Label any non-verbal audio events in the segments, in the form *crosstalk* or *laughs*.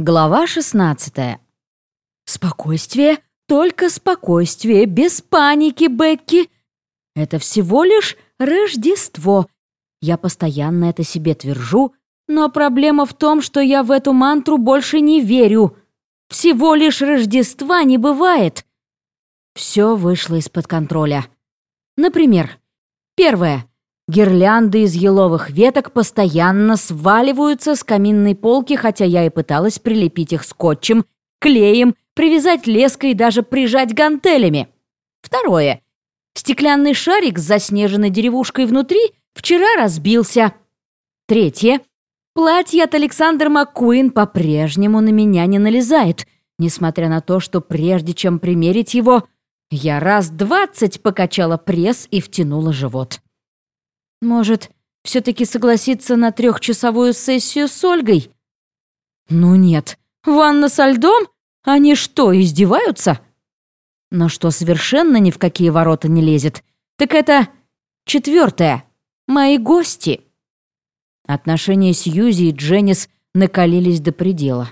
Глава 16. Спокойствие, только спокойствие, без паники, Бекки. Это всего лишь Рождество. Я постоянно это себе твержу, но проблема в том, что я в эту мантру больше не верю. Всего лишь Рождества не бывает. Все вышло из-под контроля. Например, первое. Гирлянды из еловых веток постоянно сваливаются с каминной полки, хотя я и пыталась прилепить их скотчем, клеем, привязать леской и даже прижать гантелями. Второе. Стеклянный шарик с заснеженной деревушкой внутри вчера разбился. Третье. Платье от Александр Маккуин по-прежнему на меня не налезает, несмотря на то, что прежде чем примерить его, я раз двадцать покачала пресс и втянула живот. Может, все-таки согласиться на трехчасовую сессию с Ольгой? Ну нет, ванна со льдом? Они что, издеваются? Но что совершенно ни в какие ворота не лезет, так это четвертое. Мои гости. Отношения Сьюзи и Дженнис накалились до предела.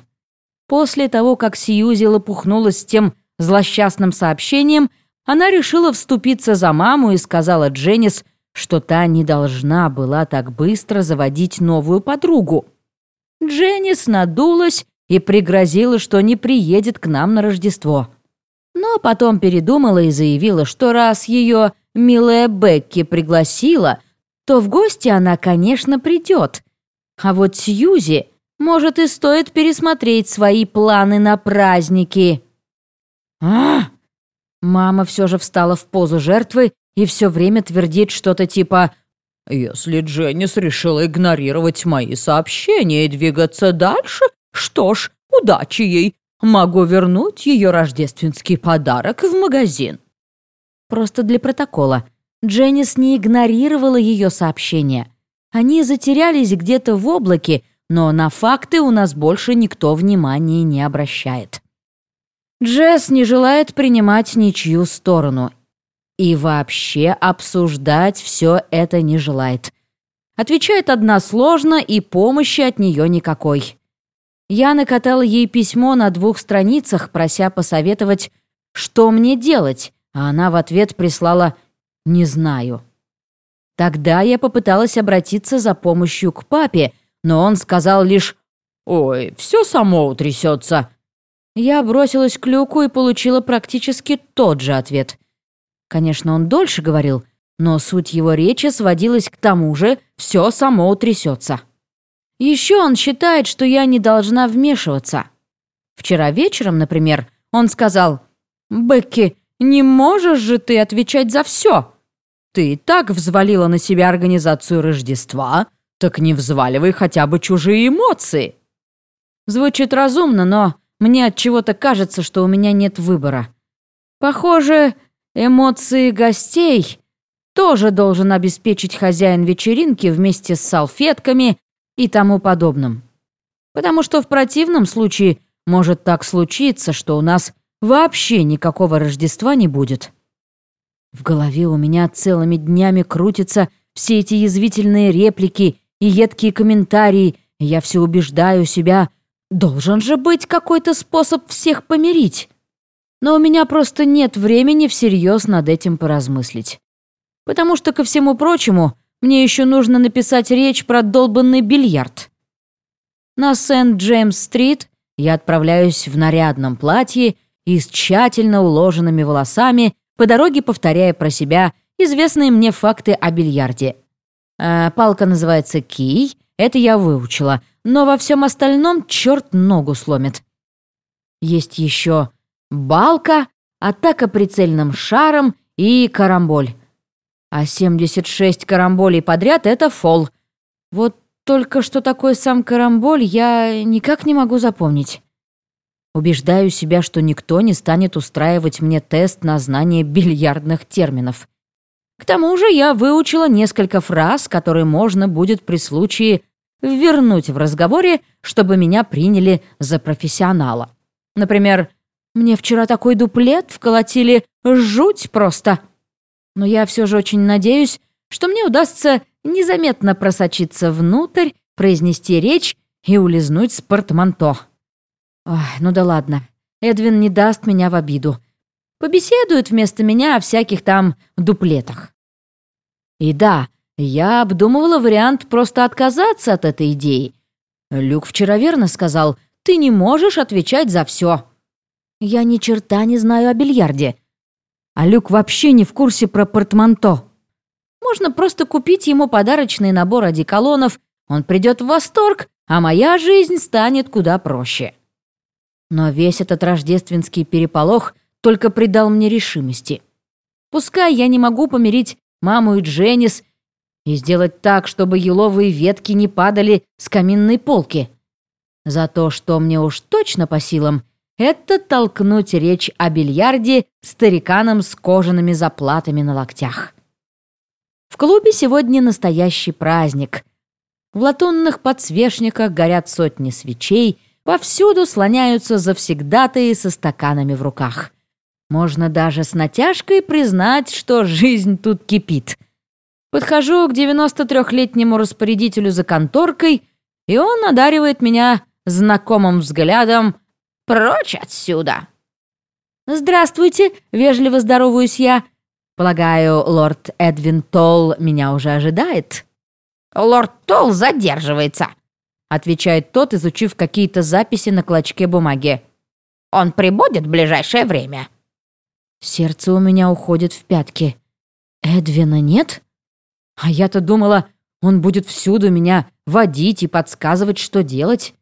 После того, как Сьюзи лопухнулась с тем злосчастным сообщением, она решила вступиться за маму и сказала Дженнис, что та не должна была так быстро заводить новую подругу. Дженнис надулась и пригрозила, что не приедет к нам на Рождество. Но потом передумала и заявила, что раз ее милая Бекки пригласила, то в гости она, конечно, придет. А вот Сьюзи, может, и стоит пересмотреть свои планы на праздники. а Мама все же встала в позу жертвы и все время твердит что-то типа «Если Дженнис решила игнорировать мои сообщения и двигаться дальше, что ж, удачи ей. Могу вернуть ее рождественский подарок в магазин». Просто для протокола. Дженнис не игнорировала ее сообщения. Они затерялись где-то в облаке, но на факты у нас больше никто внимания не обращает. Джесс не желает принимать ничью сторону и вообще обсуждать все это не желает. Отвечает односложно, и помощи от нее никакой. Я накатала ей письмо на двух страницах, прося посоветовать, что мне делать, а она в ответ прислала «не знаю». Тогда я попыталась обратиться за помощью к папе, но он сказал лишь «Ой, все само утрясется». Я бросилась к люку и получила практически тот же ответ. Конечно, он дольше говорил, но суть его речи сводилась к тому же «все само утрясется». Еще он считает, что я не должна вмешиваться. Вчера вечером, например, он сказал «Бекки, не можешь же ты отвечать за все? Ты и так взвалила на себя организацию Рождества, так не взваливай хотя бы чужие эмоции». Звучит разумно, но мне от чего-то кажется, что у меня нет выбора. Похоже, Эмоции гостей тоже должен обеспечить хозяин вечеринки вместе с салфетками и тому подобным. Потому что в противном случае может так случиться, что у нас вообще никакого Рождества не будет. В голове у меня целыми днями крутятся все эти язвительные реплики и едкие комментарии, и я все убеждаю себя, должен же быть какой-то способ всех помирить но у меня просто нет времени всерьез над этим поразмыслить. Потому что, ко всему прочему, мне еще нужно написать речь про долбанный бильярд. На Сент-Джеймс-стрит я отправляюсь в нарядном платье и с тщательно уложенными волосами, по дороге повторяя про себя известные мне факты о бильярде. Э, палка называется кий, это я выучила, но во всем остальном черт ногу сломит. Есть еще балка, атака прицельным шаром и карамболь. А 76 карамболей подряд — это фол. Вот только что такое сам карамболь я никак не могу запомнить. Убеждаю себя, что никто не станет устраивать мне тест на знание бильярдных терминов. К тому же я выучила несколько фраз, которые можно будет при случае вернуть в разговоре, чтобы меня приняли за профессионала. Например, мне вчера такой дуплет вколотили, жуть просто. Но я все же очень надеюсь, что мне удастся незаметно просочиться внутрь, произнести речь и улизнуть с портманто. Ой, ну да ладно. Эдвин не даст меня в обиду. Побеседует вместо меня о всяких там дуплетах. И да, я обдумывала вариант просто отказаться от этой идеи. Люк вчера верно сказал, ты не можешь отвечать за все. Я ни черта не знаю о бильярде. А Люк вообще не в курсе про портманто. Можно просто купить ему подарочный набор одеколонов, он придет в восторг, а моя жизнь станет куда проще. Но весь этот рождественский переполох только придал мне решимости. Пускай я не могу помирить маму и Дженнис и сделать так, чтобы еловые ветки не падали с каминной полки. За то, что мне уж точно по силам, это толкнуть речь о бильярде стариканам с кожаными заплатами на локтях. В клубе сегодня настоящий праздник. В латунных подсвечниках горят сотни свечей, повсюду слоняются завсегдатые со стаканами в руках. Можно даже с натяжкой признать, что жизнь тут кипит. Подхожу к 93-летнему распорядителю за конторкой, и он одаривает меня знакомым взглядом «Прочь отсюда!» «Здравствуйте!» — вежливо здороваюсь я. «Полагаю, лорд Эдвин Толл меня уже ожидает?» «Лорд Толл задерживается», — отвечает тот, изучив какие-то записи на клочке бумаги. «Он прибудет в ближайшее время». Сердце у меня уходит в пятки. «Эдвина нет?» А я-то думала, он будет всюду меня водить и подсказывать, что делать.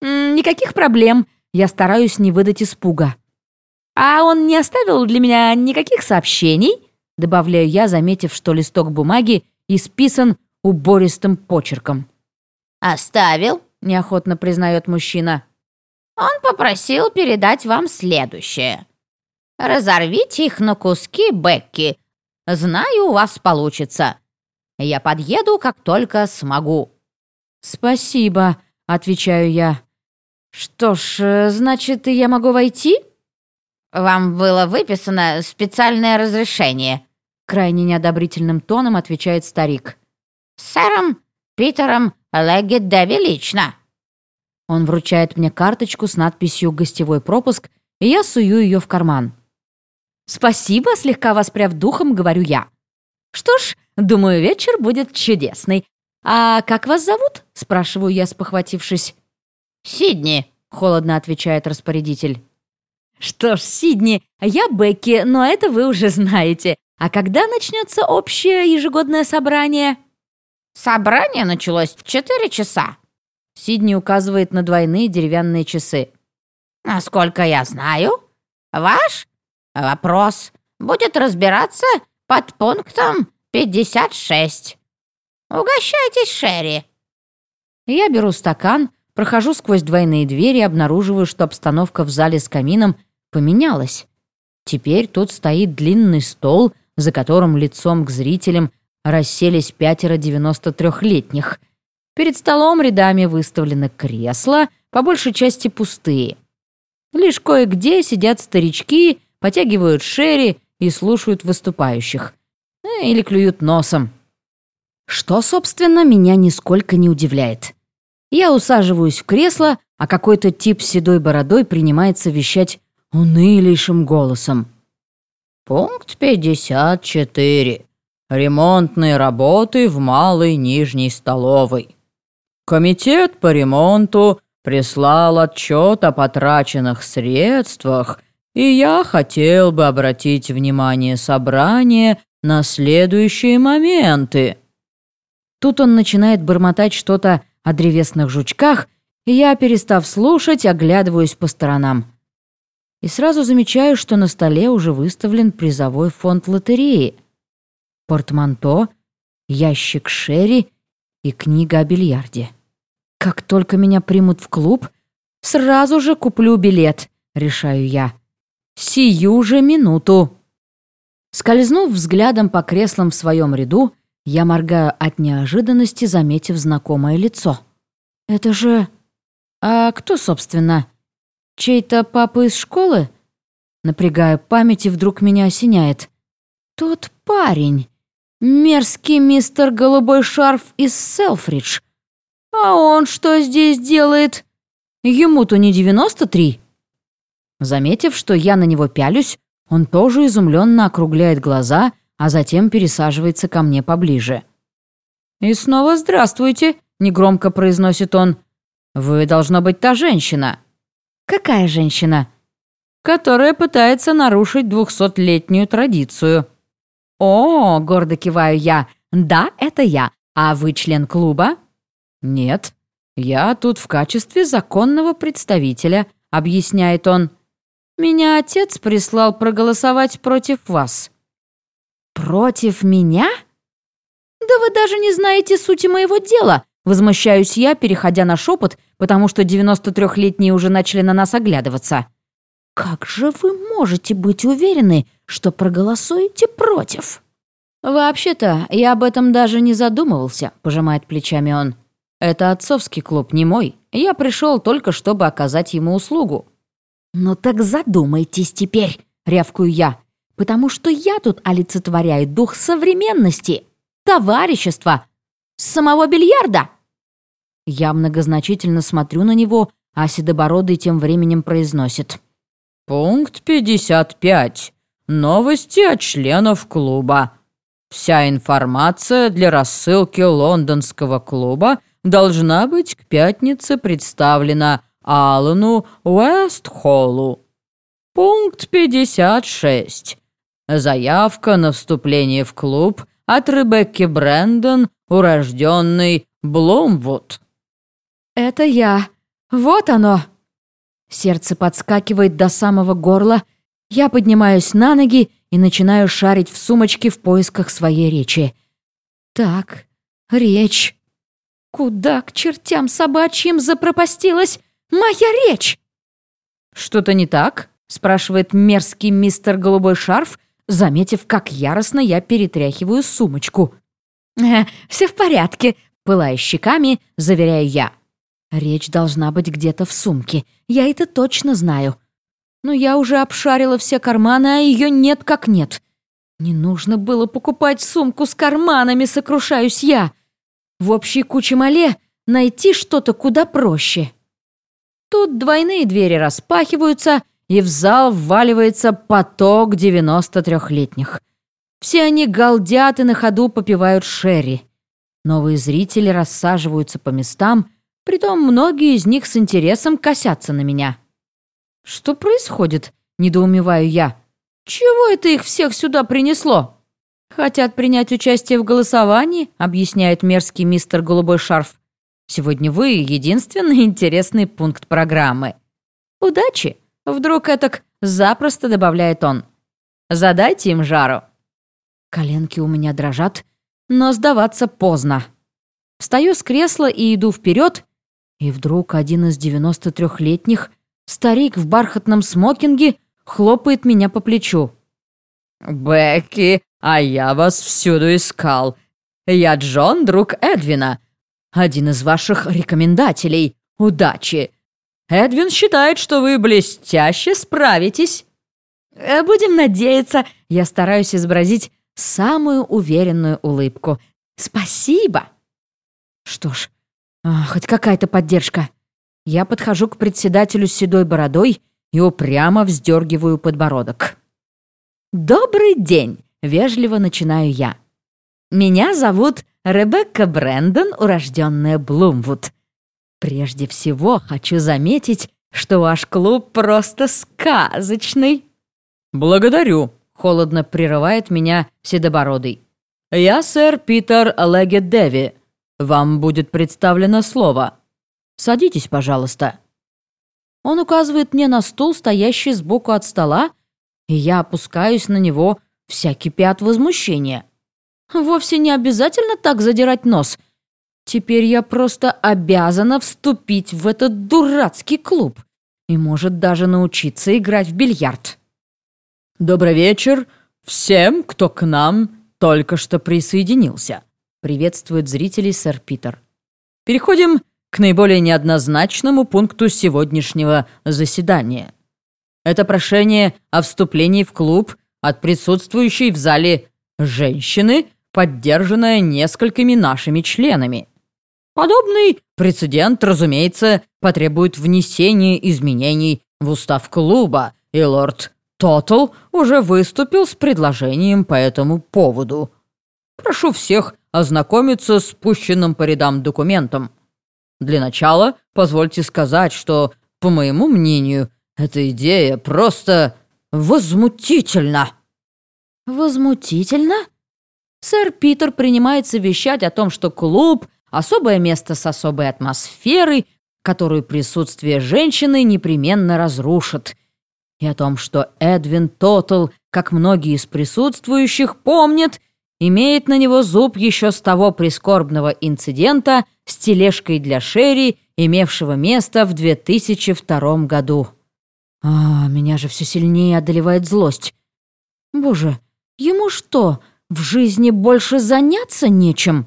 «Никаких проблем. Я стараюсь не выдать испуга». «А он не оставил для меня никаких сообщений?» Добавляю я, заметив, что листок бумаги исписан убористым почерком. «Оставил», — неохотно признает мужчина. «Он попросил передать вам следующее. Разорвите их на куски, Бекки. Знаю, у вас получится. Я подъеду, как только смогу». «Спасибо», — отвечаю я. «Что ж, э, значит, я могу войти?» «Вам было выписано специальное разрешение», — крайне неодобрительным тоном отвечает старик. «Сэром Питером Леггедеви лично». Он вручает мне карточку с надписью «Гостевой пропуск», и я сую ее в карман. «Спасибо», — слегка воспряв духом, говорю я. «Что ж, думаю, вечер будет чудесный. А как вас зовут?» — спрашиваю я, спохватившись. «Сидни», — холодно отвечает распорядитель. «Что ж, Сидни, я Бекки, но это вы уже знаете. А когда начнется общее ежегодное собрание?» «Собрание началось в четыре часа». Сидни указывает на двойные деревянные часы. «Насколько я знаю, ваш вопрос будет разбираться под пунктом 56. Угощайтесь, Шерри». Я беру стакан, прохожу сквозь двойные двери и обнаруживаю, что обстановка в зале с камином поменялась. Теперь тут стоит длинный стол, за которым лицом к зрителям расселись пятеро 93-летних. Перед столом рядами выставлены кресла, по большей части пустые. Лишь кое-где сидят старички, потягивают шерри и слушают выступающих. Э, или клюют носом. Что, собственно, меня нисколько не удивляет. Я усаживаюсь в кресло, а какой-то тип с седой бородой принимается вещать унылейшим голосом. Пункт 54. Ремонтные работы в малой нижней столовой. Комитет по ремонту прислал отчет о потраченных средствах, и я хотел бы обратить внимание собрания на следующие моменты». Тут он начинает бормотать что-то о древесных жучках, и я, перестав слушать, оглядываюсь по сторонам. И сразу замечаю, что на столе уже выставлен призовой фонд лотереи. Портманто, ящик Шерри и книга о бильярде. Как только меня примут в клуб, сразу же куплю билет, решаю я. Сию же минуту. Скользнув взглядом по креслам в своем ряду, я моргаю от неожиданности, заметив знакомое лицо. «Это же... А кто, собственно? Чей-то папа из школы?» Напрягаю память, и вдруг меня осеняет. «Тот парень. Мерзкий мистер Голубой Шарф из Селфридж. А он что здесь делает?» Ему-то не 93. Заметив, что я на него пялюсь, он тоже изумленно округляет глаза, а затем пересаживается ко мне поближе. «И снова здравствуйте», — негромко произносит он. «Вы, должна быть, та женщина». «Какая женщина?» «Которая пытается нарушить двухсотлетнюю традицию». «О, — гордо киваю я, — да, это я. А вы член клуба?» «Нет, я тут в качестве законного представителя», — объясняет он. «Меня отец прислал проголосовать против вас». «Против меня?» «Да вы даже не знаете сути моего дела», — возмущаюсь я, переходя на шепот, потому что 93-летние уже начали на нас оглядываться. «Как же вы можете быть уверены, что проголосуете против?» «Вообще-то, я об этом даже не задумывался», — пожимает плечами он. «Это отцовский клуб, не мой. Я пришел только, чтобы оказать ему услугу». «Ну так задумайтесь теперь», — рявкую я, «потому что я тут олицетворяю дух современности, товарищества, самого бильярда». Я многозначительно смотрю на него, а Седобородый тем временем произносит. «Пункт 55. Новости от членов клуба. Вся информация для рассылки лондонского клуба должна быть к пятнице представлена Алану Уэстхоллу. Пункт 56. Заявка на вступление в клуб от Ребекки Брэндон, урожденной Блумвуд. «Это я. Вот оно!» Сердце подскакивает до самого горла. Я поднимаюсь на ноги и начинаю шарить в сумочке в поисках своей речи. Так, речь. Куда к чертям собачьим запропастилась моя речь? Что-то не так? спрашивает мерзкий мистер Голубой Шарф, заметив, как яростно я перетряхиваю сумочку. «Э, «Все в порядке», — пылая щеками, заверяю я. Речь должна быть где-то в сумке. Я это точно знаю. Но я уже обшарила все карманы, а ее нет как нет. Не нужно было покупать сумку с карманами, сокрушаюсь я. В общей куче мале найти что-то куда проще. Тут двойные двери распахиваются, и в зал вваливается поток 93-летних. Все они галдят и на ходу попивают шерри. Новые зрители рассаживаются по местам, притом многие из них с интересом косятся на меня. «Что происходит?» — недоумеваю я. «Чего это их всех сюда принесло?» «Хотят принять участие в голосовании», — объясняет мерзкий мистер Голубой Шарф. «Сегодня вы — единственный интересный пункт программы». «Удачи!» — вдруг этак запросто добавляет он. «Задайте им жару». Коленки у меня дрожат, но сдаваться поздно. Встаю с кресла и иду вперед, и вдруг один из 93-летних Старик в бархатном смокинге хлопает меня по плечу. «Бекки, а я вас всюду искал. Я Джон, друг Эдвина. Один из ваших рекомендателей. Удачи. Эдвин считает, что вы блестяще справитесь». Э, «Будем надеяться». Я стараюсь изобразить самую уверенную улыбку. «Спасибо». Что ж, а, хоть какая-то поддержка. Я подхожу к председателю с седой бородой и упрямо вздергиваю подбородок. «Добрый день!» — вежливо начинаю я. «Меня зовут Ребекка Брэндон, урожденная Блумвуд. Прежде всего хочу заметить, что ваш клуб просто сказочный». «Благодарю», — холодно прерывает меня седобородый. «Я сэр Питер Легет. Вам будет представлено слово». Садитесь, пожалуйста». Он указывает мне на стул, стоящий сбоку от стола, и я опускаюсь на него, вся кипя от возмущения. Вовсе не обязательно так задирать нос. Теперь я просто обязана вступить в этот дурацкий клуб и, может, даже научиться играть в бильярд. «Добрый вечер всем, кто к нам только что присоединился», приветствует зрителей сэр Питер. Переходим к наиболее неоднозначному пункту сегодняшнего заседания. Это прошение о вступлении в клуб от присутствующей в зале женщины, поддержанное несколькими нашими членами. Подобный прецедент, разумеется, потребует внесения изменений в устав клуба, и лорд Тотал уже выступил с предложением по этому поводу. Прошу всех ознакомиться с пущенным по рядам документом. Для начала позвольте сказать, что, по моему мнению, эта идея просто возмутительна». «Возмутительно?» Сэр Питер принимается вещать о том, что клуб — особое место с особой атмосферой, которую присутствие женщины непременно разрушит, и о том, что Эдвин Тотал, как многие из присутствующих помнят, имеет на него зуб еще с того прискорбного инцидента с тележкой для Шерри, имевшего место в 2002 году. А, меня же все сильнее одолевает злость. Боже, ему что, в жизни больше заняться нечем?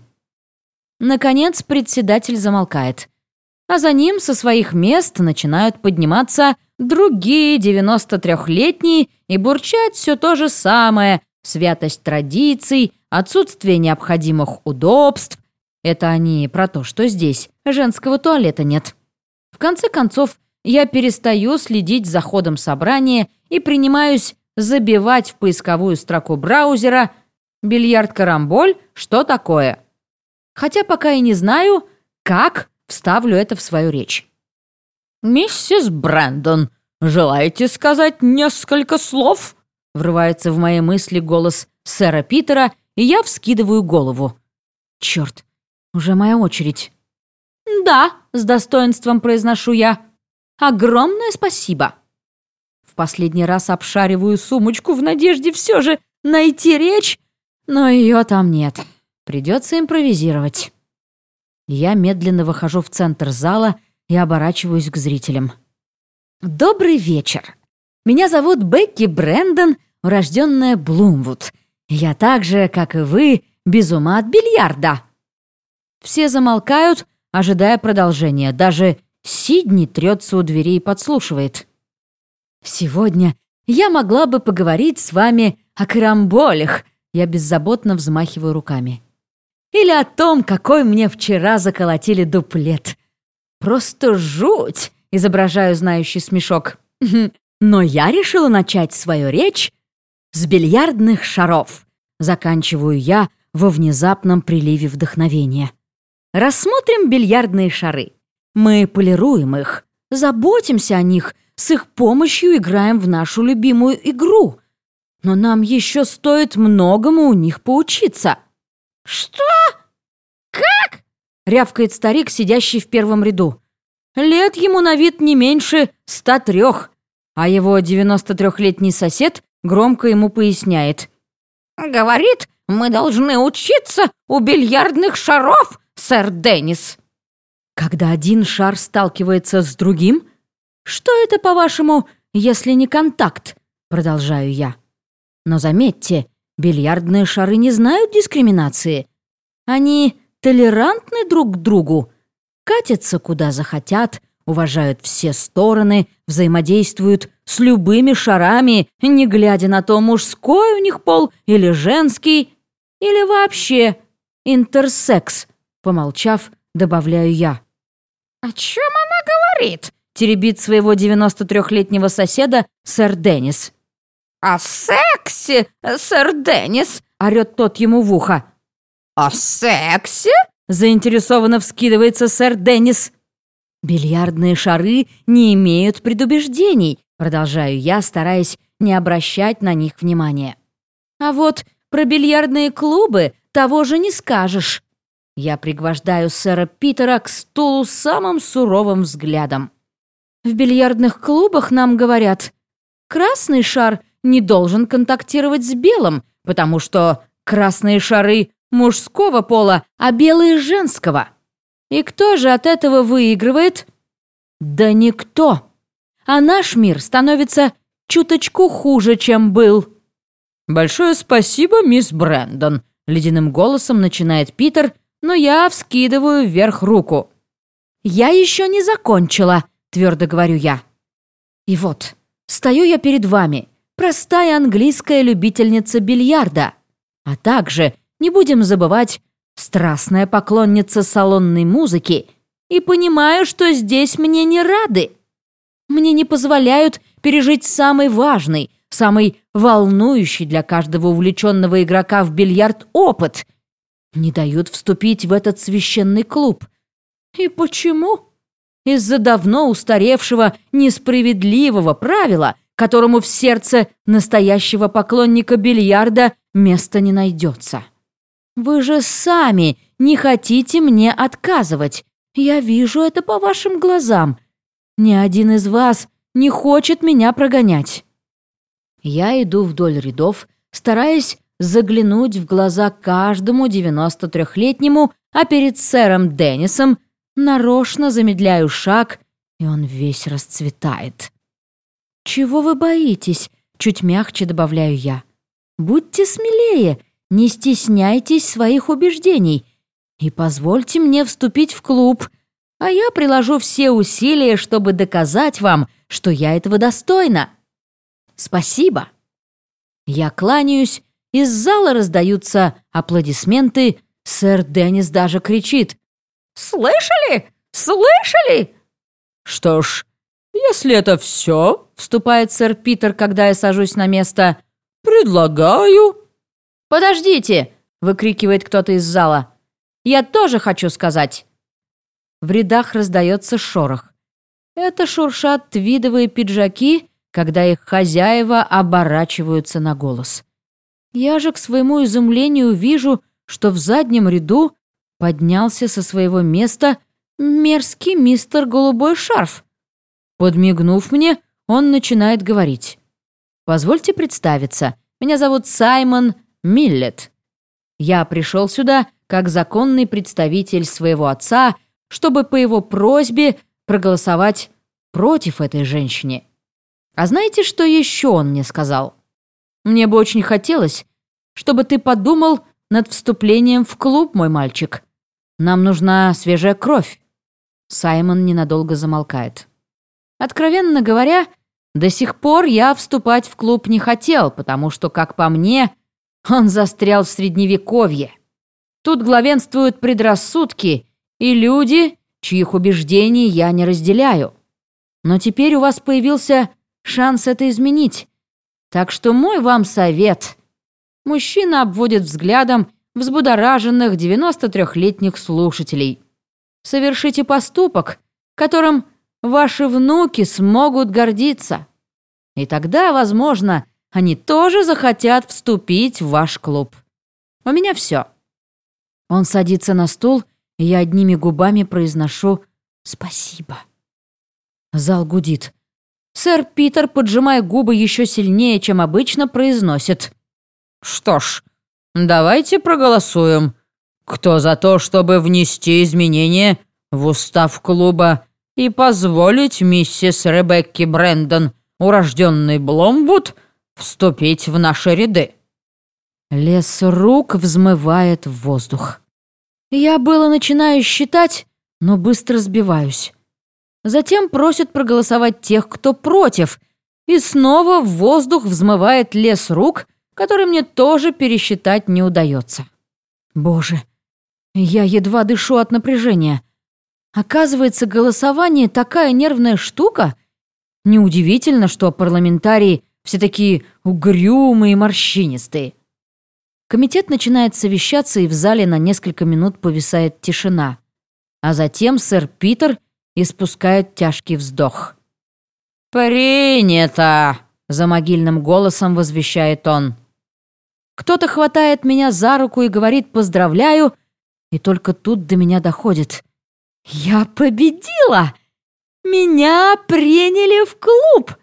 Наконец председатель замолкает, а за ним со своих мест начинают подниматься другие 93-летние и бурчать все то же самое, святость традиций, отсутствие необходимых удобств. Это они про то, что здесь женского туалета нет. В конце концов, я перестаю следить за ходом собрания и принимаюсь забивать в поисковую строку браузера «Бильярд-карамболь. Что такое?». Хотя пока и не знаю, как вставлю это в свою речь. «Миссис Брэндон, желаете сказать несколько слов?» Врывается в мои мысли голос сэра Питера, и я вскидываю голову. Черт, уже моя очередь. «Да», — с достоинством произношу я. Огромное спасибо. В последний раз обшариваю сумочку в надежде все же найти речь, но ее там нет. Придется импровизировать. Я медленно выхожу в центр зала и оборачиваюсь к зрителям. «Добрый вечер. Меня зовут Бекки Брэндон, урожденная Блумвуд. Я так же, как и вы, без ума от бильярда». Все замолкают, ожидая продолжения. Даже Сидни трется у дверей и подслушивает. «Сегодня я могла бы поговорить с вами о карамболях», я беззаботно взмахиваю руками. «Или о том, какой мне вчера заколотили дуплет. Просто жуть!» — изображаю знающий смешок. «Но я решила начать свою речь с бильярдных шаров», — заканчиваю я во внезапном приливе вдохновения. «Рассмотрим бильярдные шары. Мы полируем их, заботимся о них, с их помощью играем в нашу любимую игру. Но нам еще стоит многому у них поучиться». «Что? Как?» — рявкает старик, сидящий в первом ряду. Лет ему на вид не меньше ста трех, а его 93-летний сосед громко ему поясняет. «Говорит, мы должны учиться у бильярдных шаров, сэр Деннис». Когда один шар сталкивается с другим? Что это, по-вашему, если не контакт? Продолжаю я. Но заметьте, бильярдные шары не знают дискриминации. Они толерантны друг к другу, катятся куда захотят, уважают все стороны, взаимодействуют с любыми шарами, не глядя на то, мужской у них пол или женский, или вообще интерсекс, помолчав, добавляю я. «О чем она говорит?» — теребит своего 93-летнего соседа сэр Деннис. «О сексе, сэр Деннис!» — орёт тот ему в ухо. «О сексе?» — заинтересованно вскидывается сэр Деннис. «Бильярдные шары не имеют предубеждений», — продолжаю я, стараясь не обращать на них внимания. «А вот про бильярдные клубы того же не скажешь. Я пригвождаю сэра Питера к стулу самым суровым взглядом. В бильярдных клубах нам говорят, красный шар не должен контактировать с белым, потому что красные шары мужского пола, а белые женского. И кто же от этого выигрывает? Да никто. А наш мир становится чуточку хуже, чем был. «Большое спасибо, мисс Брэндон», — ледяным голосом начинает Питер, но я вскидываю вверх руку. «Я еще не закончила», — твердо говорю я. И вот, стою я перед вами, простая английская любительница бильярда. А также, не будем забывать, страстная поклонница салонной музыки и понимаю, что здесь мне не рады. Мне не позволяют пережить самый важный, самый волнующий для каждого увлеченного игрока в бильярд опыт. Не дают вступить в этот священный клуб. И почему? Из-за давно устаревшего, несправедливого правила, которому в сердце настоящего поклонника бильярда места не найдется. Вы же сами не хотите мне отказывать. Я вижу это по вашим глазам. Ни один из вас не хочет меня прогонять. Я иду вдоль рядов, стараясь заглянуть в глаза каждому 93-летнему, а перед сэром Деннисом нарочно замедляю шаг, и он весь расцветает. «Чего вы боитесь?» — чуть мягче добавляю я. «Будьте смелее, не стесняйтесь своих убеждений и позвольте мне вступить в клуб, а я приложу все усилия, чтобы доказать вам, что я этого достойна. Спасибо». Я кланяюсь, из зала раздаются аплодисменты, сэр Деннис даже кричит. «Слышали? Слышали?» «Что ж, если это все, — вступает сэр Питер, когда я сажусь на место, — предлагаю...» «Подождите!» — выкрикивает кто-то из зала. «Я тоже хочу сказать!» В рядах раздается шорох. Это шуршат твидовые пиджаки, когда их хозяева оборачиваются на голос. Я же к своему изумлению вижу, что в заднем ряду поднялся со своего места мерзкий мистер Голубой Шарф. Подмигнув мне, он начинает говорить. «Позвольте представиться. Меня зовут Саймон Миллет. Я пришел сюда как законный представитель своего отца, чтобы по его просьбе проголосовать против этой женщины. А знаете, что еще он мне сказал? Мне бы очень хотелось, чтобы ты подумал над вступлением в клуб, мой мальчик. Нам нужна свежая кровь. Саймон ненадолго замолкает. Откровенно говоря, до сих пор я вступать в клуб не хотел, потому что, как по мне, он застрял в средневековье. Тут главенствуют предрассудки и люди, чьих убеждений я не разделяю. Но теперь у вас появился шанс это изменить. Так что мой вам совет. Мужчина обводит взглядом взбудораженных 93-летних слушателей. Совершите поступок, которым ваши внуки смогут гордиться. И тогда, возможно, они тоже захотят вступить в ваш клуб. У меня все. Он садится на стул, и я одними губами произношу «спасибо». Зал гудит. Сэр Питер, поджимая губы еще сильнее, чем обычно, произносит «Что ж, давайте проголосуем. Кто за то, чтобы внести изменения в устав клуба и позволить миссис Ребекке Брэндон, урожденный Бломвуд, вступить в наши ряды?» Лес рук взмывает в воздух. Я было начинаю считать, но быстро сбиваюсь. Затем просят проголосовать тех, кто против, и снова в воздух взмывает лес рук, который мне тоже пересчитать не удается. Боже, я едва дышу от напряжения. Оказывается, голосование такая нервная штука. Неудивительно, что парламентарии все такие угрюмые и морщинистые. Комитет начинает совещаться, и в зале на несколько минут повисает тишина. А затем сэр Питер испускает тяжкий вздох. «Принято!» — за могильным голосом возвещает он. Кто-то хватает меня за руку и говорит «поздравляю», и только тут до меня доходит. «Я победила! Меня приняли в клуб!»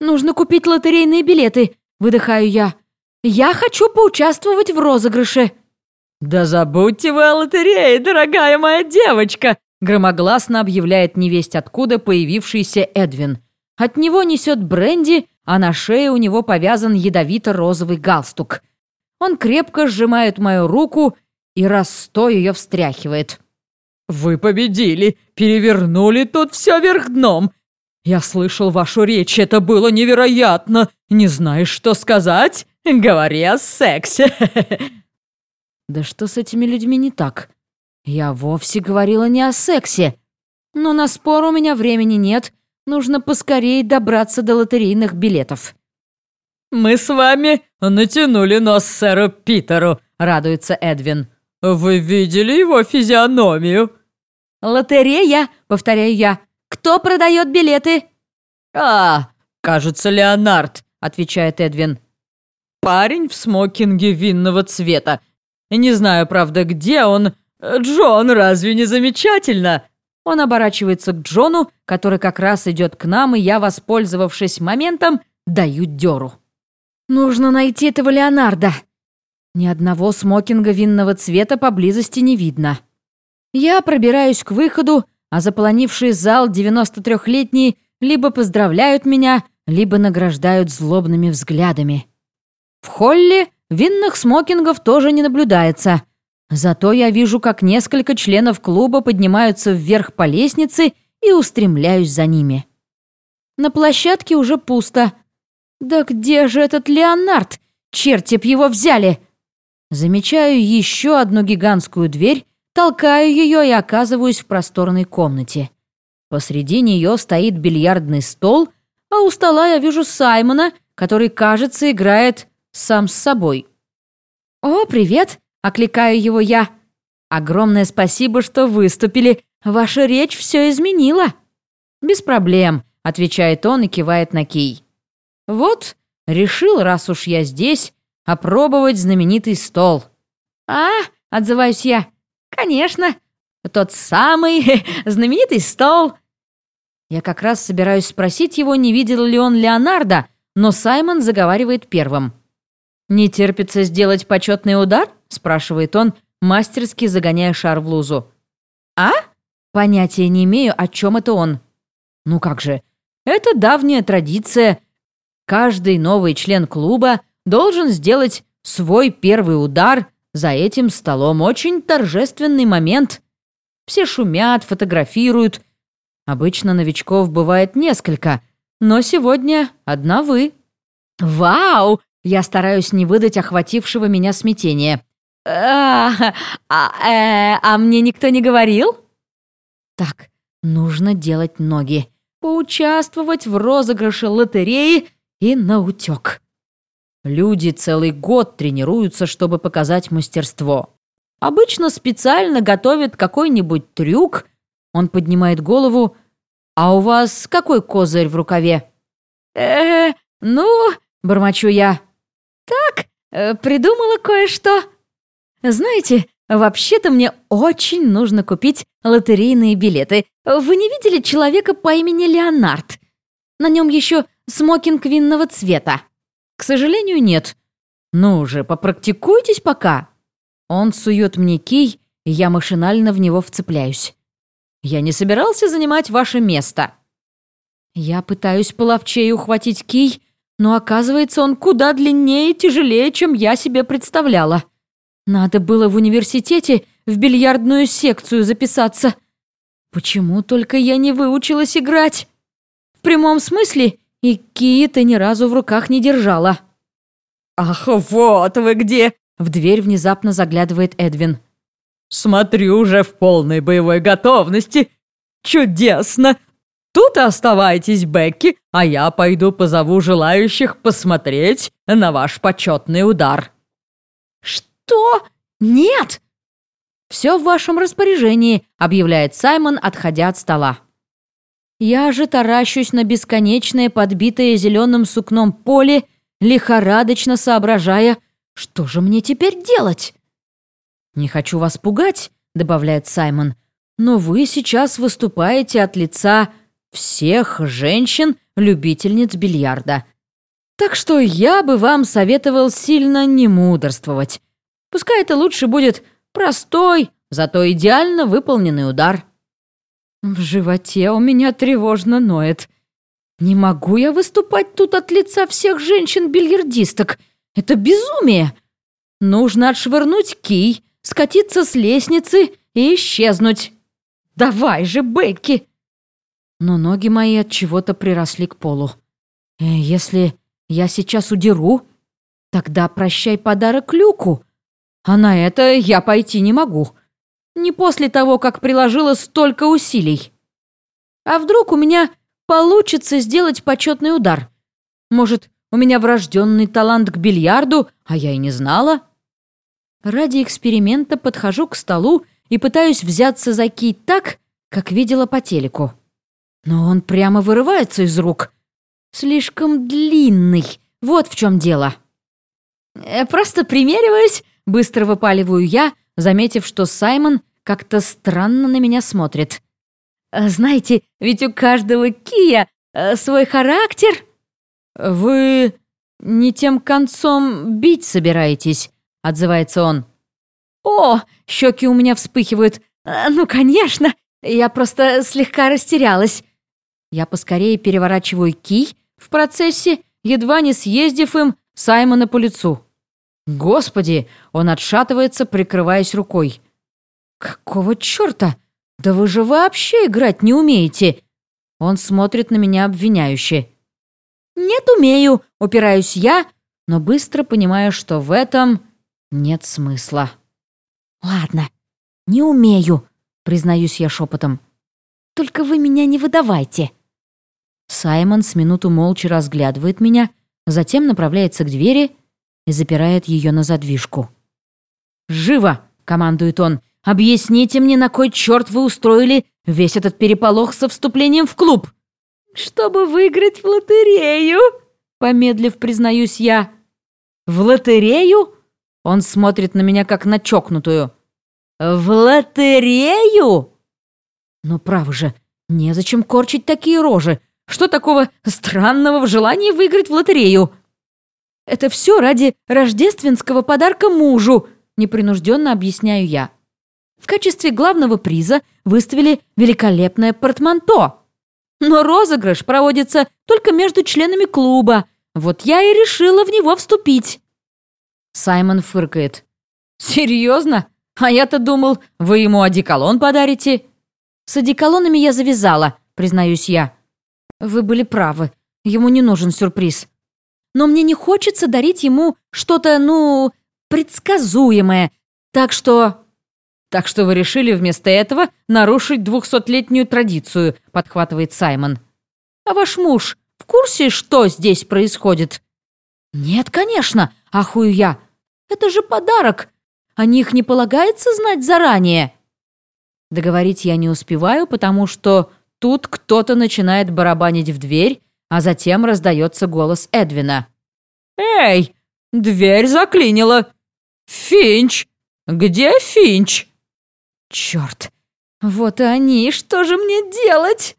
«Нужно купить лотерейные билеты», — выдыхаю я. «Я хочу поучаствовать в розыгрыше». «Да забудьте вы о лотерее, дорогая моя девочка!» громогласно объявляет невесть откуда появившийся Эдвин. От него несет бренди, а на шее у него повязан ядовито-розовый галстук. Он крепко сжимает мою руку и раз сто ее встряхивает. «Вы победили! Перевернули тут все вверх дном! Я слышал вашу речь, это было невероятно! Не знаешь, что сказать? Говори о сексе!» *laughs* Да что с этими людьми не так? Я вовсе говорила не о сексе. Но на спор у меня времени нет. Нужно поскорее добраться до лотерейных билетов. «Мы с вами натянули нос сэру Питеру», — радуется Эдвин. «Вы видели его физиономию?» «Лотерея», — повторяю я. «Кто продает билеты?» «А, кажется, Леонард», — отвечает Эдвин. «Парень в смокинге винного цвета. Не знаю, правда, где он. Джон, разве не замечательно?» Он оборачивается к Джону, который как раз идет к нам, и я, воспользовавшись моментом, даю дёру. «Нужно найти этого Леонарда. Ни одного смокинга винного цвета поблизости не видно». Я пробираюсь к выходу, а заполонивший зал 93-летние либо поздравляют меня, либо награждают злобными взглядами. В холле винных смокингов тоже не наблюдается. Зато я вижу, как несколько членов клуба поднимаются вверх по лестнице и устремляюсь за ними. На площадке уже пусто. Да где же этот Леонард? Черти б его взяли! Замечаю еще одну гигантскую дверь, толкаю ее и оказываюсь в просторной комнате. Посреди нее стоит бильярдный стол, а у стола я вижу Саймона, который, кажется, играет сам с собой. «О, привет!» — окликаю его я. «Огромное спасибо, что выступили. Ваша речь все изменила». «Без проблем», — отвечает он и кивает на кей. «Вот, решил, раз уж я здесь, опробовать знаменитый стол». «А, — отзываюсь я, — конечно, тот самый *laughs* знаменитый стол». Я как раз собираюсь спросить его, не видел ли он Леонардо, но Саймон заговаривает первым. «Не терпится сделать почетный удар?» – спрашивает он, мастерски загоняя шар в лузу. «А?» Понятия не имею, о чем это он. Ну как же, это давняя традиция. Каждый новый член клуба должен сделать свой первый удар за этим столом. Очень торжественный момент. Все шумят, фотографируют. Обычно новичков бывает несколько, но сегодня одна вы. «Вау!» Я стараюсь не выдать охватившего меня смятения. «А, а, э, а мне никто не говорил?» «Так, нужно делать ноги, поучаствовать в розыгрыше лотереи и наутек». Люди целый год тренируются, чтобы показать мастерство. Обычно специально готовят какой-нибудь трюк. Он поднимает голову. «А у вас какой козырь в рукаве?» «Э, ну...» — бормочу я. «Так, э, придумала кое-что. Знаете, вообще-то мне очень нужно купить лотерейные билеты. Вы не видели человека по имени Леонард? На нем еще смокинг винного цвета». «К сожалению, нет. Ну же, попрактикуйтесь пока». Он сует мне кий, и я машинально в него вцепляюсь. «Я не собирался занимать ваше место». Я пытаюсь половчей ухватить кий, но оказывается, он куда длиннее и тяжелее, чем я себе представляла. Надо было в университете в бильярдную секцию записаться. Почему только я не выучилась играть? В прямом смысле и кии-то ни разу в руках не держала. «Ах, вот вы где!» В дверь внезапно заглядывает Эдвин. «Смотрю уже в полной боевой готовности. Чудесно! Тут оставайтесь, Бекки, а я пойду позову желающих посмотреть на ваш почетный удар». «Что? Нет!» «Все в вашем распоряжении», — объявляет Саймон, отходя от стола. Я же таращусь на бесконечное подбитое зеленым сукном поле, лихорадочно соображая, что же мне теперь делать. «Не хочу вас пугать», — добавляет Саймон, «но вы сейчас выступаете от лица всех женщин-любительниц бильярда. Так что я бы вам советовал сильно не мудрствовать. Пускай это лучше будет простой, зато идеально выполненный удар». В животе у меня тревожно ноет. Не могу я выступать тут от лица всех женщин-бильярдисток. Это безумие. Нужно отшвырнуть кий, скатиться с лестницы и исчезнуть. Давай же, Бекки! Но ноги мои от чего-то приросли к полу. Э, если я сейчас удеру, тогда прощай подарок Люку. А на это я пойти не могу. Не после того, как приложила столько усилий. А вдруг у меня получится сделать почетный удар? Может, у меня врожденный талант к бильярду, а я и не знала? Ради эксперимента подхожу к столу и пытаюсь взяться за кий так, как видела по телеку. Но он прямо вырывается из рук. Слишком длинный. Вот в чем дело. «Э, «Просто примериваюсь», — быстро выпаливаю я, заметив, что Саймон как-то странно на меня смотрит. «Э, «Знаете, ведь у каждого кия э, свой характер». «Вы не тем концом бить собираетесь», — отзывается он. «О, щеки у меня вспыхивают. Ну, конечно, я просто слегка растерялась. Я поскорее переворачиваю кий в процессе, едва не съездив им Саймона по лицу. Господи, он отшатывается, прикрываясь рукой. «Какого черта? Да вы же вообще играть не умеете!» Он смотрит на меня обвиняюще. «Нет, умею», — упираюсь я, но быстро понимаю, что в этом нет смысла. «Ладно, не умею», — признаюсь я шепотом. «Только вы меня не выдавайте». Саймон с минуту молча разглядывает меня, затем направляется к двери и запирает ее на задвижку. «Живо!» — командует он. «Объясните мне, на кой черт вы устроили весь этот переполох со вступлением в клуб?» «Чтобы выиграть в лотерею!» — помедлив признаюсь я. «В лотерею?» Он смотрит на меня, как на чокнутую. «В лотерею?» «Ну, право же, незачем корчить такие рожи. Что такого странного в желании выиграть в лотерею?» «Это все ради рождественского подарка мужу», непринужденно объясняю я. В качестве главного приза выставили великолепное портманто. Но розыгрыш проводится только между членами клуба. Вот я и решила в него вступить. Саймон фыркает. «Серьезно? А я-то думал, вы ему одеколон подарите». «С одеколонами я завязала», признаюсь я. «Вы были правы. Ему не нужен сюрприз. Но мне не хочется дарить ему что-то, ну, предсказуемое. Так что...» «Так что вы решили вместо этого нарушить двухсотлетнюю традицию», подхватывает Саймон. «А ваш муж в курсе, что здесь происходит?» «Нет, конечно», — ахую я. «Это же подарок. О них не полагается знать заранее». Договорить я не успеваю, потому что тут кто-то начинает барабанить в дверь, а затем раздается голос Эдвина. «Эй, дверь заклинила! Финч! Где Финч?» «Черт! Вот и они! Что же мне делать?»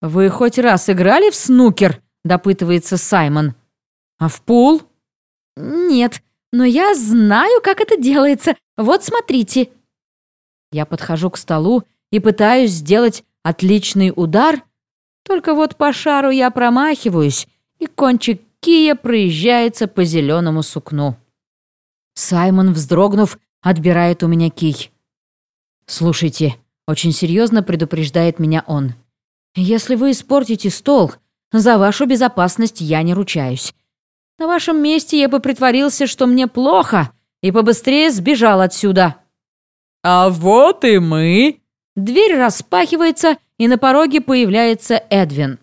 «Вы хоть раз играли в снукер?» – допытывается Саймон. «А в пул?» «Нет, но я знаю, как это делается. Вот смотрите». Я подхожу к столу и пытаюсь сделать отличный удар, только вот по шару я промахиваюсь, и кончик кия проезжается по зеленому сукну. Саймон, вздрогнув, отбирает у меня кий. «Слушайте», — очень серьезно предупреждает меня он. «Если вы испортите стол, за вашу безопасность я не ручаюсь. На вашем месте я бы притворился, что мне плохо, и побыстрее сбежал отсюда». «А вот и мы!» Дверь распахивается, и на пороге появляется Эдвин.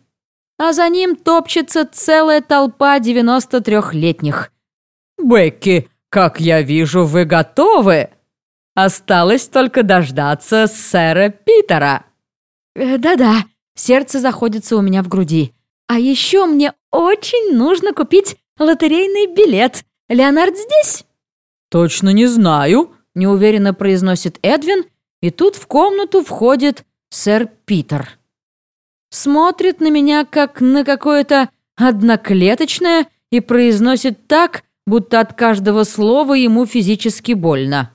А за ним топчется целая толпа 93-летних. «Бекки, как я вижу, вы готовы!» Осталось только дождаться сэра Питера. Э, «Да-да», сердце заходится у меня в груди. «А еще мне очень нужно купить лотерейный билет. Леонард здесь?» «Точно не знаю», — неуверенно произносит Эдвин, и тут в комнату входит сэр Питер. Смотрит на меня, как на какое-то одноклеточное, и произносит так, будто от каждого слова ему физически больно.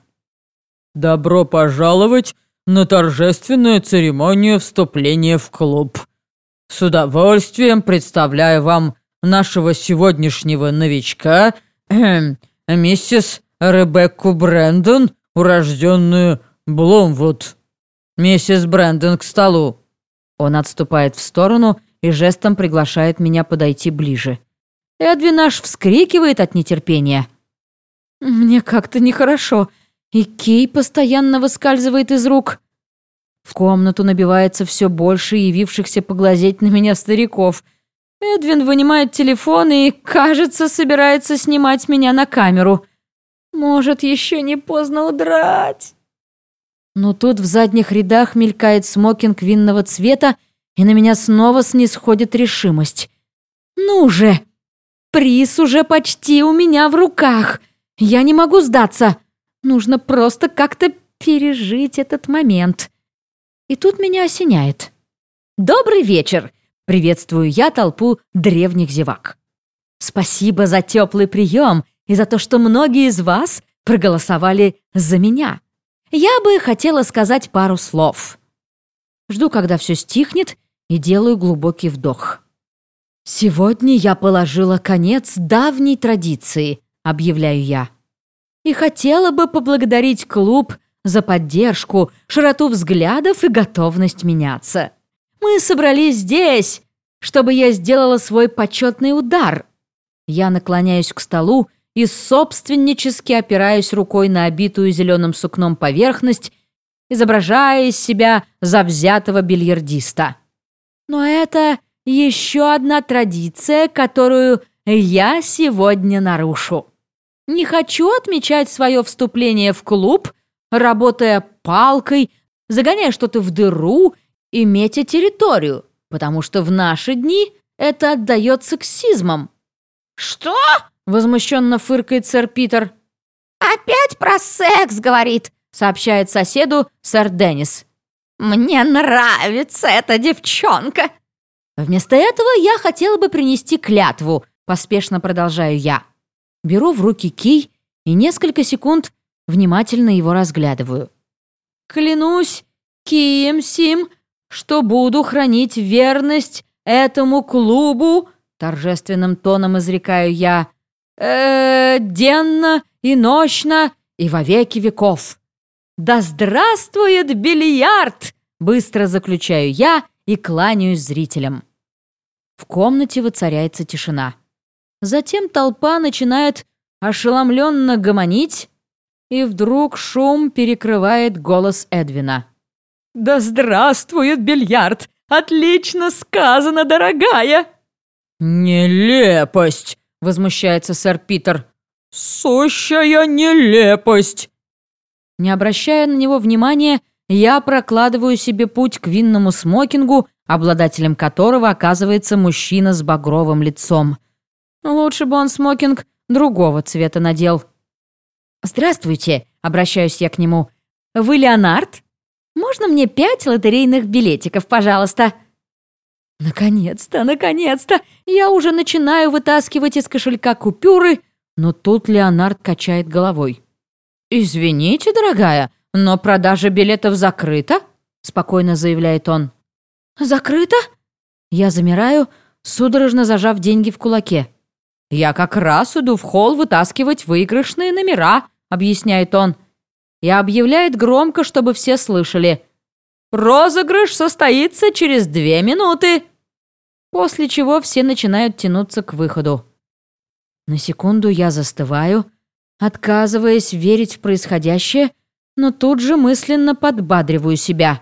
«Добро пожаловать на торжественную церемонию вступления в клуб. С удовольствием представляю вам нашего сегодняшнего новичка, *clears throat* миссис Ребекку Брэндон, урожденную Блумвуд. Миссис Брэндон к столу». Он отступает в сторону и жестом приглашает меня подойти ближе. Эдвин аж вскрикивает от нетерпения. Мне как-то нехорошо, и кей постоянно выскальзывает из рук. В комнату набивается все больше явившихся поглазеть на меня стариков. Эдвин вынимает телефон и, кажется, собирается снимать меня на камеру. Может, еще не поздно удрать. Но тут в задних рядах мелькает смокинг винного цвета, и на меня снова снисходит решимость. «Ну же! Приз уже почти у меня в руках! Я не могу сдаться! Нужно просто как-то пережить этот момент!» И тут меня осеняет. «Добрый вечер!» — приветствую я толпу древних зевак. «Спасибо за теплый прием и за то, что многие из вас проголосовали за меня. Я бы хотела сказать пару слов». Жду, когда все стихнет, и делаю глубокий вдох. «Сегодня я положила конец давней традиции», — объявляю я. «И хотела бы поблагодарить клуб за поддержку, широту взглядов и готовность меняться. Мы собрались здесь, чтобы я сделала свой почетный удар. Я наклоняюсь к столу и собственнически опираюсь рукой на обитую зеленым сукном поверхность, изображая из себя завзятого бильярдиста. Но это еще одна традиция, которую я сегодня нарушу. Не хочу отмечать свое вступление в клуб – работая палкой, загоняя что-то в дыру и метя территорию, потому что в наши дни это отдает сексизмом. «Что?» — возмущенно фыркает сэр Питер. «Опять про секс, — говорит, — сообщает соседу сэр Деннис. «Мне нравится эта девчонка!» Вместо этого я хотела бы принести клятву, поспешно продолжаю я. Беру в руки кий и несколько секунд внимательно его разглядываю. «Клянусь кием сим, что буду хранить верность этому клубу», торжественным тоном изрекаю я, э, денно и нощно и во веки веков. «Да здравствует бильярд!» Быстро заключаю я и кланяюсь зрителям. В комнате воцаряется тишина. Затем толпа начинает ошеломленно гомонить, и вдруг шум перекрывает голос Эдвина. «Да здравствует бильярд! Отлично сказано, дорогая!» «Нелепость!» — возмущается сэр Питер. «Сущая нелепость!» Не обращая на него внимания, я прокладываю себе путь к винному смокингу, обладателем которого оказывается мужчина с багровым лицом. Лучше бы он смокинг другого цвета надел. «Здравствуйте», — обращаюсь я к нему. «Вы Леонард? Можно мне пять лотерейных билетиков, пожалуйста?» Наконец-то, наконец-то! Я уже начинаю вытаскивать из кошелька купюры, но тут Леонард качает головой. «Извините, дорогая, но продажа билетов закрыта», — спокойно заявляет он. «Закрыто?» Я замираю, судорожно зажав деньги в кулаке. «Я как раз иду в холл вытаскивать выигрышные номера», объясняет он, и объявляет громко, чтобы все слышали. «Розыгрыш состоится через две минуты!» После чего все начинают тянуться к выходу. На секунду я застываю, отказываясь верить в происходящее, но тут же мысленно подбадриваю себя.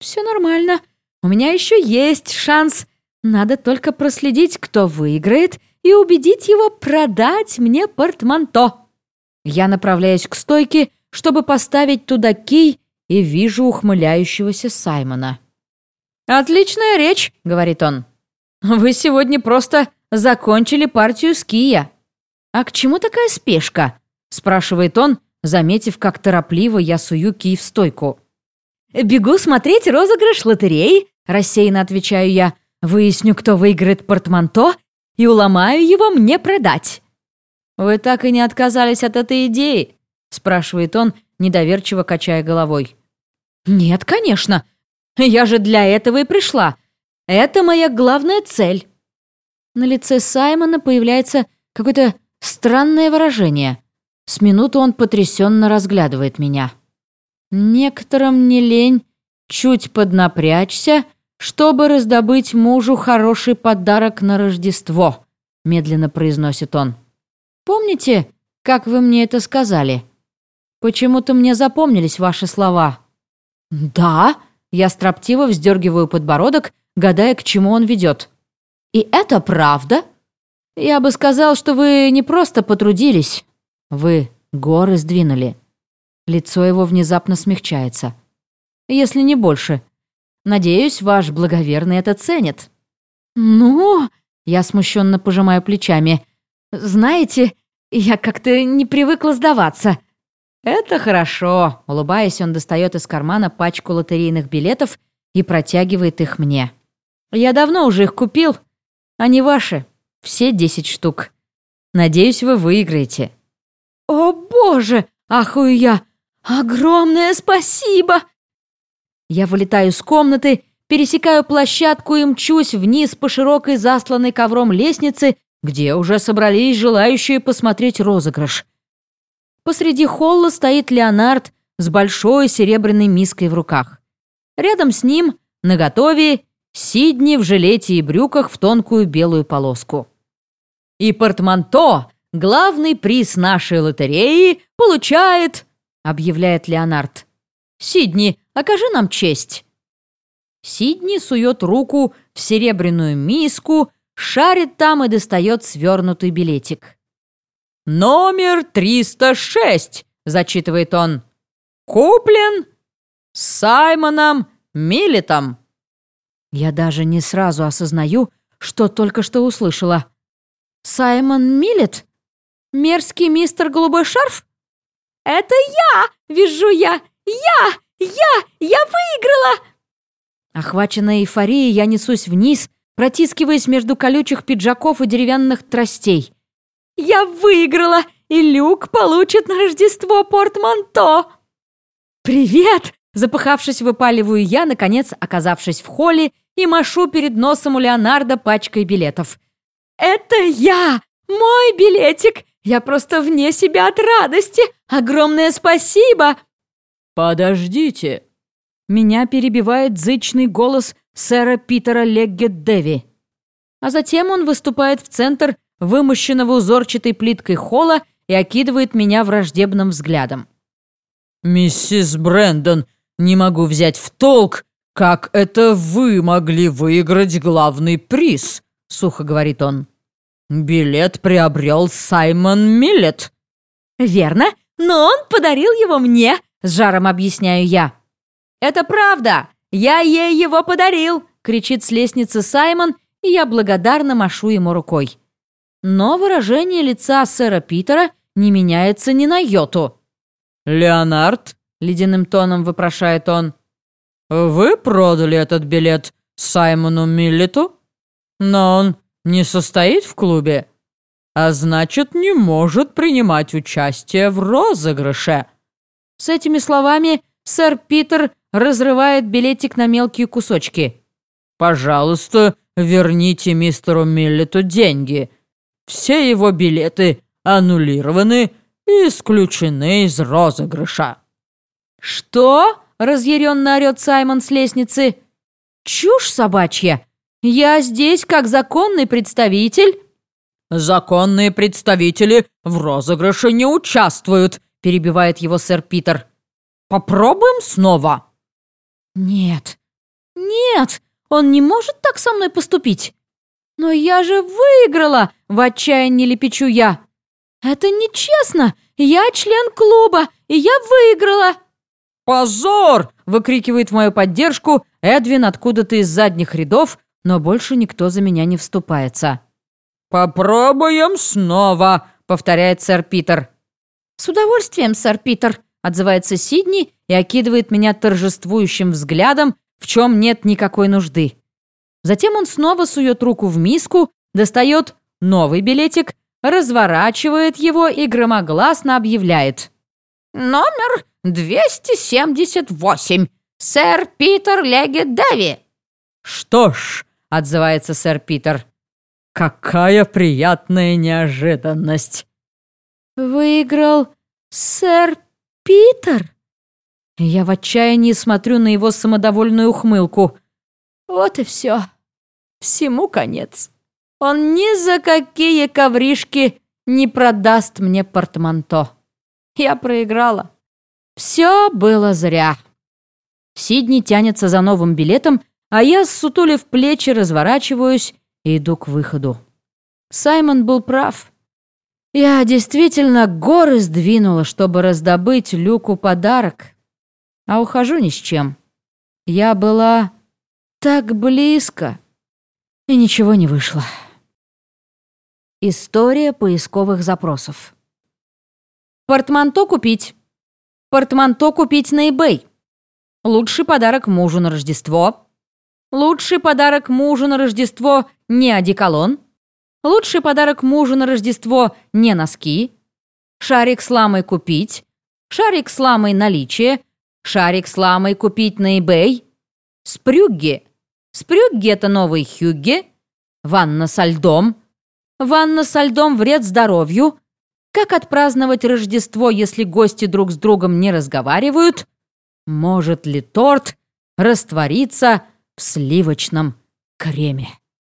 «Все нормально, у меня еще есть шанс. Надо только проследить, кто выиграет, и убедить его продать мне портманто». Я направляюсь к стойке, чтобы поставить туда кий, и вижу ухмыляющегося Саймона. «Отличная речь», — говорит он. «Вы сегодня просто закончили партию с кия». «А к чему такая спешка?» — спрашивает он, заметив, как торопливо я сую кий в стойку. «Бегу смотреть розыгрыш лотереи», — рассеянно отвечаю я. «Выясню, кто выиграет портманто, и уломаю его мне продать». «Вы так и не отказались от этой идеи?» — спрашивает он, недоверчиво качая головой. «Нет, конечно. Я же для этого и пришла. Это моя главная цель». На лице Саймона появляется какое-то странное выражение. С минуты он потрясенно разглядывает меня. Некоторым не лень чуть поднапрячься, чтобы раздобыть мужу хороший подарок на Рождество, медленно произносит он. Помните, как вы мне это сказали? Почему-то мне запомнились ваши слова». «Да?» Я строптиво вздергиваю подбородок, гадая, к чему он ведет. «И это правда?» «Я бы сказал, что вы не просто потрудились. Вы горы сдвинули». Лицо его внезапно смягчается. «Если не больше. Надеюсь, ваш благоверный это ценит». «Ну...» Я смущенно пожимаю плечами. «Знаете, я как-то не привыкла сдаваться». «Это хорошо», — улыбаясь, он достает из кармана пачку лотерейных билетов и протягивает их мне. «Я давно уже их купил. Они ваши. Все десять штук. Надеюсь, вы выиграете». «О, боже!» — ахую я. «Огромное спасибо!» Я вылетаю из комнаты, пересекаю площадку и мчусь вниз по широкой засланной ковром лестнице, где уже собрались желающие посмотреть розыгрыш. Посреди холла стоит Леонард с большой серебряной миской в руках. Рядом с ним, наготове, Сидни в жилете и брюках в тонкую белую полоску. И портманто, главный приз нашей лотереи, получает объявляет Леонард. «Сидни, окажи нам честь!» Сидни сует руку в серебряную миску, шарит там и достает свернутый билетик. «Номер 306», — зачитывает он. «Куплен Саймоном Миллетом». Я даже не сразу осознаю, что только что услышала. «Саймон Миллет? Мерзкий мистер Голубой Шарф?» «Это я! Вижу я! Я! Я! Я выиграла!» Охваченная эйфорией, я несусь вниз, протискиваясь между колючих пиджаков и деревянных тростей. «Я выиграла! И Люк получит на Рождество портманто!» «Привет!» Запыхавшись, выпаливаю я, наконец оказавшись в холле, и машу перед носом у Леонардо пачкой билетов. «Это я! Мой билетик! Я просто вне себя от радости! Огромное спасибо!» «Подождите!» Меня перебивает зычный голос сэра Питера Леггет-Деви. А затем он выступает в центр вымощенного узорчатой плиткой холла и окидывает меня враждебным взглядом. «Миссис Брэндон, не могу взять в толк, как это вы могли выиграть главный приз?» — сухо говорит он. «Билет приобрел Саймон Миллет». «Верно, но он подарил его мне», — с жаром объясняю я. «Это правда! Я ей его подарил!» — кричит с лестницы Саймон, и я благодарно машу ему рукой. Но выражение лица сэра Питера не меняется ни на йоту. «Леонард?» — ледяным тоном вопрошает он. «Вы продали этот билет Саймону Миллету? Но он не состоит в клубе, а значит, не может принимать участие в розыгрыше». С этими словами сэр Питер разрывает билетик на мелкие кусочки. «Пожалуйста, верните мистеру Миллету деньги. Все его билеты аннулированы и исключены из розыгрыша». «Что?» — разъяренно орет Саймон с лестницы. «Чушь собачья! «Я здесь как законный представитель». «Законные представители в розыгрыше не участвуют», перебивает его сэр Питер. «Попробуем снова». «Нет, нет, он не может так со мной поступить. Но я же выиграла!» В отчаянии лепечу я. «Это нечестно! Я член клуба, и я выиграла!» «Позор!» — выкрикивает в мою поддержку Эдвин откуда-то из задних рядов, но больше никто за меня не вступается. «Попробуем снова», — повторяет сэр Питер. «С удовольствием, сэр Питер», — отзывается Сидни и окидывает меня торжествующим взглядом, в чем нет никакой нужды. Затем он снова сует руку в миску, достает новый билетик, разворачивает его и громогласно объявляет. «Номер 278. Сэр Питер Легет Дэви». «Что ж, — отзывается сэр Питер. «Какая приятная неожиданность!» «Выиграл сэр Питер?» Я в отчаянии смотрю на его самодовольную ухмылку. Вот и все. Всему конец. Он ни за какие ковришки не продаст мне портманто. Я проиграла. Все было зря. Сидни тянется за новым билетом, а я, сутулив плечи, разворачиваюсь и иду к выходу. Саймон был прав. Я действительно горы сдвинула, чтобы раздобыть Люку подарок. А ухожу ни с чем. Я была так близко, и ничего не вышло. История поисковых запросов. Портманто купить. Портманто купить на eBay. Лучший подарок мужу на Рождество. Лучший подарок мужу на Рождество не одеколон. Лучший подарок мужу на Рождество не носки. Шарик с ламой купить. Шарик с ламой наличие. Шарик с ламой купить на eBay. Спрюгги. Спрюгги — это новый хюгге. Ванна со льдом. Ванна со льдом вред здоровью. Как отпраздновать Рождество, если гости друг с другом не разговаривают? Может ли торт раствориться в сливочном креме?